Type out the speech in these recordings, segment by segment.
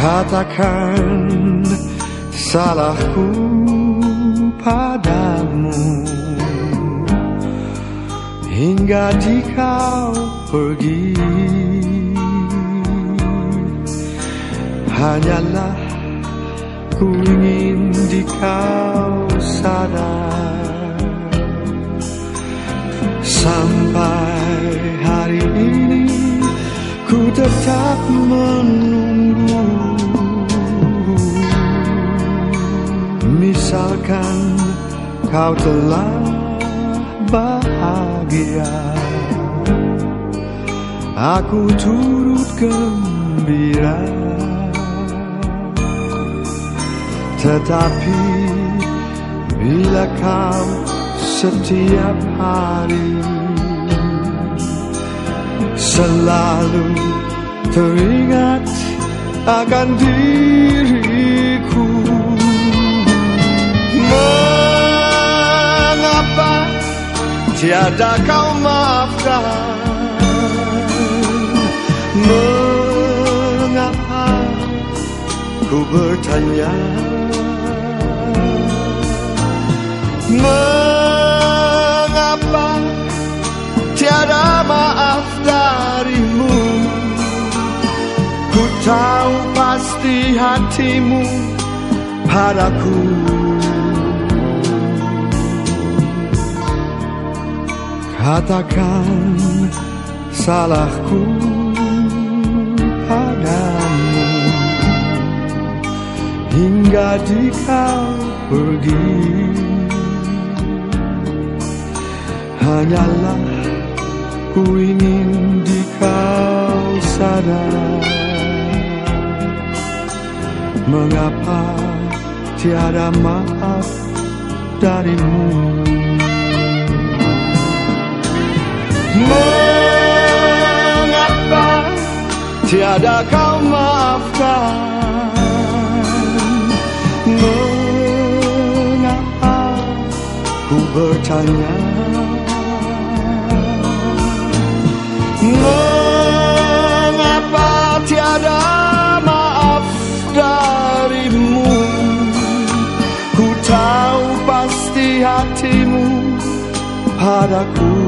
Katakan salahku padamu. Hingga di kau pergi. Hanyalah ku ingin di kau sadar. Sampai hari ini ku tetap menunggu Kau telah bahagia. Aku turut gembira. Tetapi bila kau setiap hari Selalu teringat akan diriku Tiada kau maafkan? Mengapa ku bertanya? Mengapa tiada maaf darimu? Ku tahu pasti hatimu padaku Katakan salahku padamu. Hingga di kau pergi. Hanyalah ku ingin di kau sadar. Mengapa tiada maaf darimu tiada kau maafkan. Mengapa ku bertanya? Mengapa tiada maaf darimu? Ku tahu pasti hatimu padaku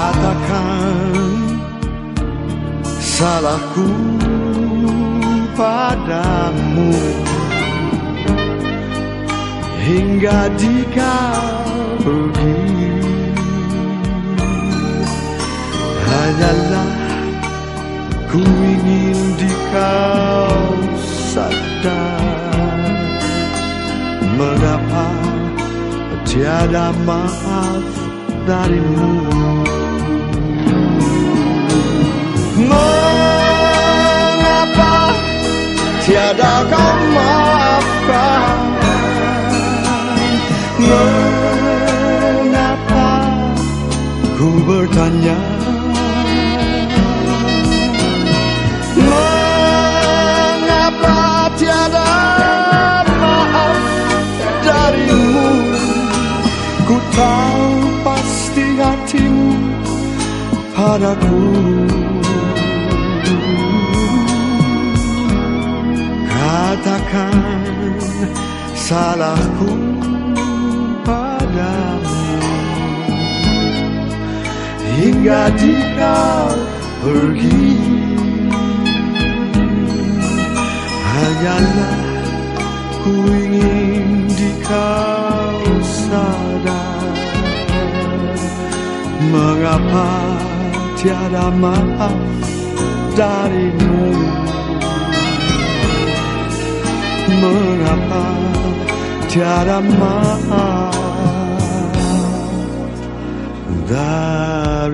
katakan salahku padamu. Hingga di kau pergi hanyalah ku ingin di kau sadar mengapa tiada maaf darimu Mengapa tiada kau maafkan? Mengapa ku bertanya? Mengapa tiada maaf darimu? Ku tahu pasti hatimu padaku Katakan salahku padamu. Hingga di kau pergi Hanyalah ku ingin di kau sadar. Mengapa tiada maaf darimu tiada maaf. Darimu